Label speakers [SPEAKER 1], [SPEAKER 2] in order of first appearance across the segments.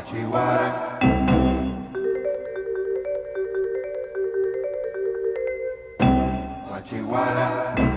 [SPEAKER 1] Wachiwara. Wachiwara.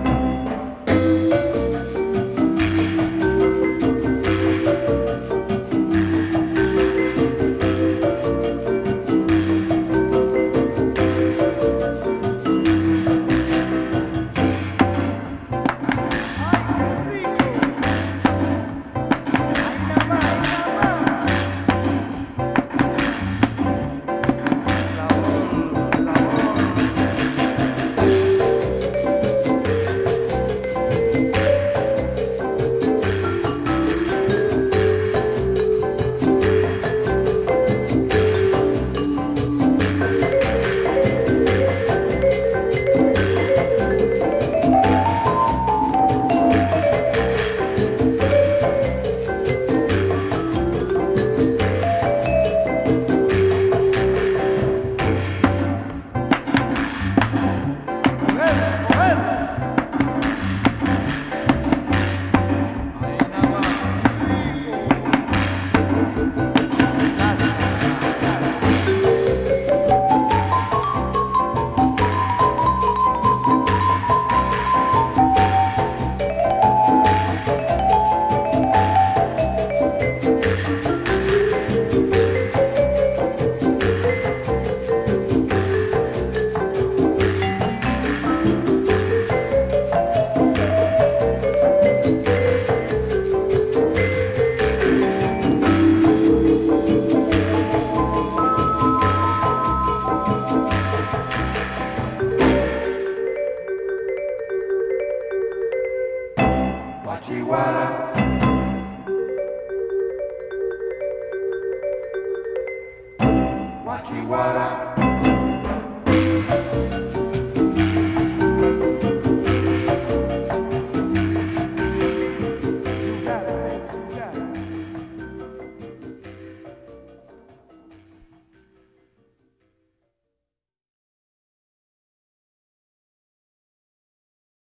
[SPEAKER 1] Wachiwara. Wachiwara.